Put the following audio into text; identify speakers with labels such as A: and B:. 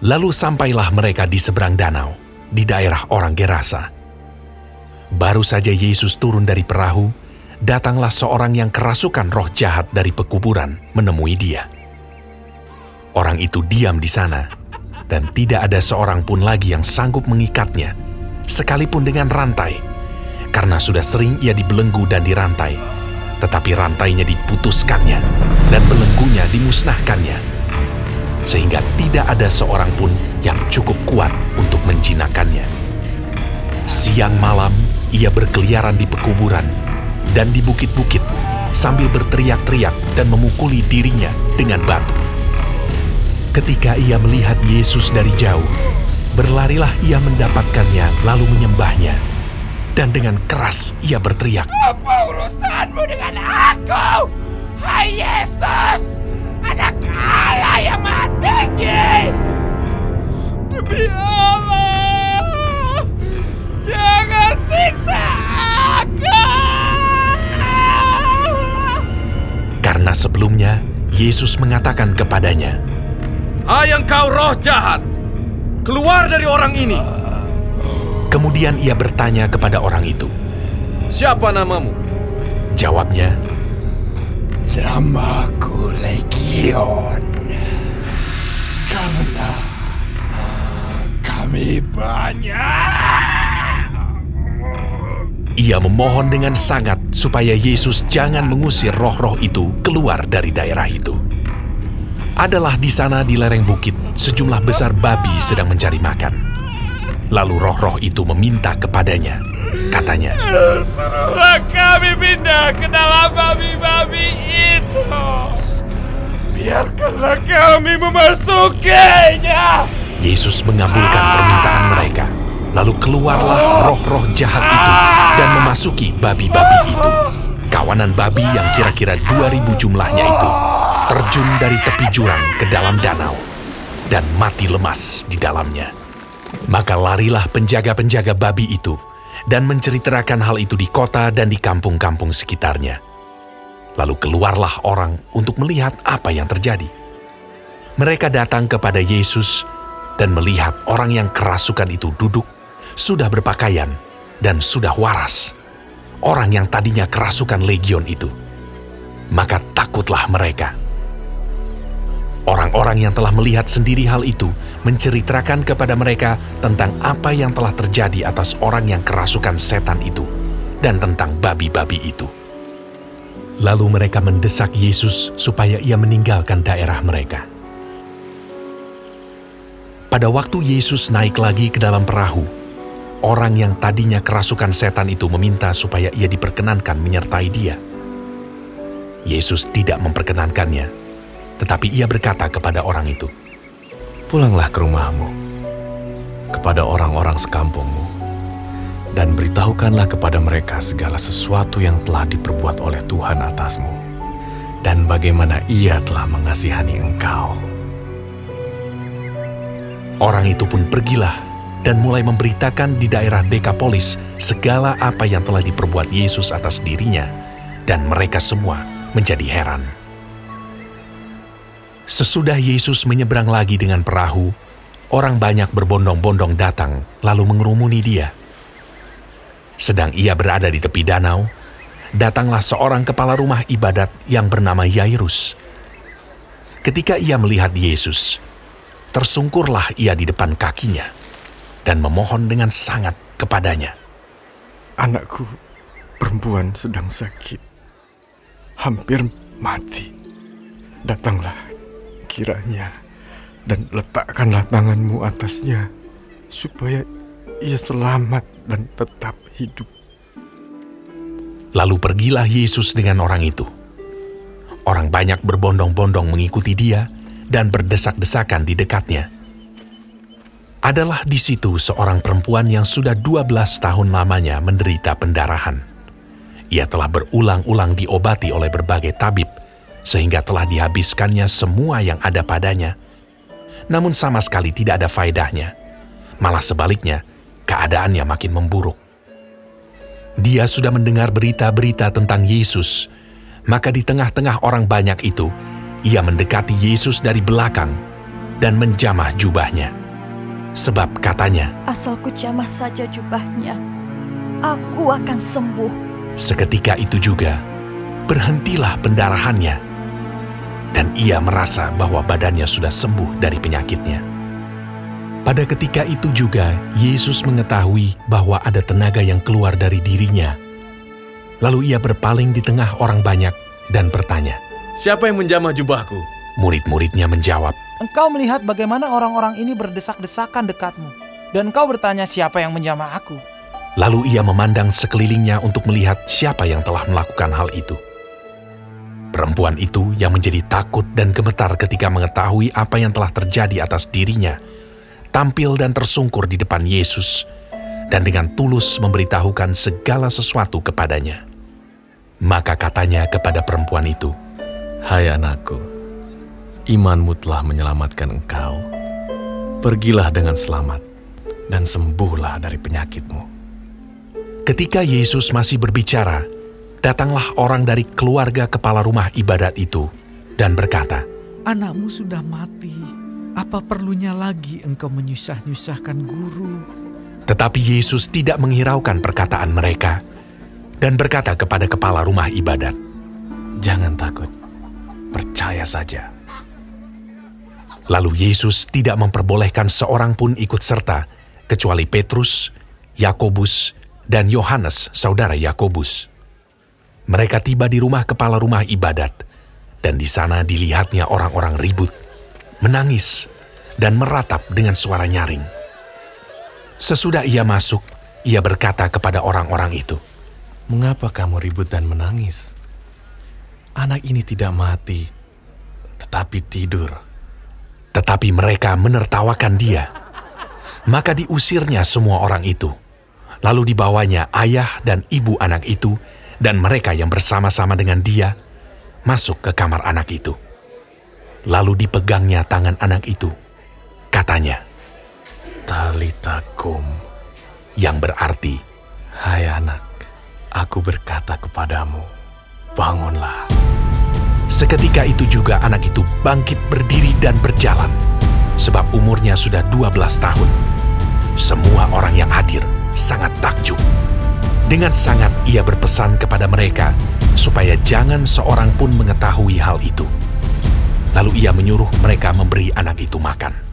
A: Lalu sampailah mereka di seberang danau, di daerah orang Gerasa. Baru saja Yesus turun dari perahu, datanglah seorang yang kerasukan roh jahat dari pekuburan menemui dia. Orang itu diam di sana, dan tidak ada seorang pun lagi yang sanggup mengikatnya, sekalipun dengan rantai, karena sudah sering ia dibelenggu dan dirantai, tetapi rantainya diputuskannya, dan belenggunya dimusnahkannya sehingga tidak ada seorang pun yang cukup kuat untuk menjinakannya. Siang malam ia berkeliaran di pekuburan dan di bukit-bukit sambil berteriak-teriak dan memukuli dirinya dengan batu. Ketika ia melihat Yesus dari jauh, berlarilah ia mendapatkannya lalu menyembahnya. Dan dengan keras ia berteriak,
B: Apa urusanmu dengan aku? Hai Yesus! anak
A: Yesus mengatakan kepadanya,
C: Hai engkau roh jahat, keluar dari orang ini.
A: Kemudian ia bertanya kepada orang itu,
C: Siapa namamu?
A: Jawabnya,
B: Namaku Legion. Karena kami banyak.
A: Ia memohon dengan sangat supaya Yesus jangan mengusir roh-roh itu keluar dari daerah itu. Adalah di sana di lereng bukit sejumlah besar babi sedang mencari makan. Lalu roh-roh itu meminta kepadanya, Katanya,
B: Suruhlah kami pindah ke dalam babi-babi itu. Biarkanlah kami memasukinya.
A: Yesus mengabulkan permintaan mereka. Lalu keluarlah roh-roh jahat itu dan memasuki babi-babi itu. Kawanan babi yang kira-kira 2000 jumlahnya itu terjun dari tepi jurang ke dalam danau dan mati lemas di dalamnya. Maka larilah penjaga-penjaga babi itu dan menceritakan hal itu di kota dan di kampung-kampung sekitarnya. Lalu keluarlah orang untuk melihat apa yang terjadi. Mereka datang kepada Yesus dan melihat orang yang kerasukan itu duduk, sudah berpakaian, dan sudah waras. Orang yang tadinya kerasukan legion itu. Maka takutlah mereka. Orang-orang yang telah melihat sendiri hal itu menceritakan kepada mereka tentang apa yang telah terjadi atas orang yang kerasukan setan itu dan tentang babi-babi itu. Lalu mereka mendesak Yesus supaya ia meninggalkan daerah mereka. Pada waktu Yesus naik lagi ke dalam perahu, orang yang tadinya kerasukan setan itu meminta supaya ia diperkenankan menyertai dia. Yesus tidak memperkenankannya, tetapi ia berkata kepada orang itu,
D: Pulanglah ke rumahmu, kepada orang-orang sekampungmu, dan beritahukanlah kepada mereka segala sesuatu yang telah diperbuat oleh Tuhan atasmu, dan bagaimana ia telah mengasihani engkau.
A: Orang itu pun pergilah dan mulai memberitakan di daerah Dekapolis segala apa yang telah diperbuat Yesus atas dirinya, dan mereka semua menjadi heran. Sesudah Yesus menyeberang lagi dengan perahu, orang banyak berbondong-bondong datang lalu mengerumuni dia. Sedang ia berada di tepi danau, datanglah seorang kepala rumah ibadat yang bernama Yairus. Ketika ia melihat Yesus, tersungkurlah ia di depan kakinya dan memohon dengan sangat kepadanya.
E: Anakku perempuan sedang sakit, hampir mati. Datanglah kiranya dan letakkanlah tanganmu atasnya supaya ia selamat dan tetap hidup.
A: Lalu pergilah Yesus dengan orang itu. Orang banyak berbondong-bondong mengikuti dia dan berdesak-desakan di dekatnya. Adalah di situ seorang perempuan yang sudah 12 tahun lamanya menderita pendarahan. Ia telah berulang-ulang diobati oleh berbagai tabib, sehingga telah dihabiskannya semua yang ada padanya. Namun sama sekali tidak ada faedahnya. Malah sebaliknya, keadaannya makin memburuk. Dia sudah mendengar berita-berita tentang Yesus, maka di tengah-tengah orang banyak itu, ia mendekati Yesus dari belakang, dan menjamah jubahnya. Sebab katanya,
F: Asal ku jamah saja jubahnya, aku akan sembuh.
A: seketika itu juga berhentilah pendarahannya, dan ia merasa bahwa badannya sudah sembuh dari penyakitnya. Pada ketika itu juga Yesus mengetahui bahwa ada tenaga yang keluar dari dirinya. Lalu ia berpaling di tengah orang banyak dan bertanya.
C: Siapa yang menjamah jubahku?
A: Murid-muridnya menjawab,
G: Engkau melihat bagaimana orang-orang ini berdesak-desakan dekatmu. Dan engkau bertanya siapa yang menjamah aku.
A: Lalu ia memandang sekelilingnya untuk melihat siapa yang telah melakukan hal itu. Perempuan itu yang menjadi takut dan gemetar ketika mengetahui apa yang telah terjadi atas dirinya, tampil dan tersungkur di depan Yesus, dan dengan tulus memberitahukan segala sesuatu kepadanya. Maka katanya kepada perempuan itu,
D: Hai anakku, imanmu telah menyelamatkan engkau. Pergilah dengan selamat dan sembuhlah dari penyakitmu.
A: Ketika Yesus masih berbicara, datanglah orang dari keluarga kepala rumah ibadat itu dan berkata,
H: Anakmu sudah mati. Apa perlunya lagi engkau menyusah-nyusahkan guru?
A: Tetapi Yesus tidak menghiraukan perkataan mereka dan berkata kepada kepala rumah ibadat,
D: Jangan takut, percaya saja.
A: Lalu Yesus tidak memperbolehkan seorang pun ikut serta, kecuali Petrus, Yakobus, dan Yohanes, saudara Yakobus. Mereka tiba di rumah kepala rumah ibadat, dan di sana dilihatnya orang-orang ribut, menangis, dan meratap dengan suara nyaring. Sesudah ia masuk, ia berkata kepada orang-orang itu,
D: Mengapa kamu ribut dan menangis? Anak ini tidak mati, tetapi tidur.
A: Tetapi mereka menertawakan dia. Maka diusirnya semua orang itu. Lalu dibawanya ayah dan ibu anak itu dan mereka yang bersama-sama dengan dia masuk ke kamar anak itu. Lalu dipegangnya tangan anak itu. Katanya,
D: Talita kum,
A: yang berarti,
D: hai anak, aku berkata kepadamu, bangunlah.
A: Seketika itu juga anak itu bangkit berdiri dan berjalan. Sebab umurnya sudah 12 tahun. Semua orang yang hadir sangat takjub. Dengan sangat ia berpesan kepada mereka supaya jangan seorang pun mengetahui hal itu. Lalu ia menyuruh mereka memberi anak itu makan.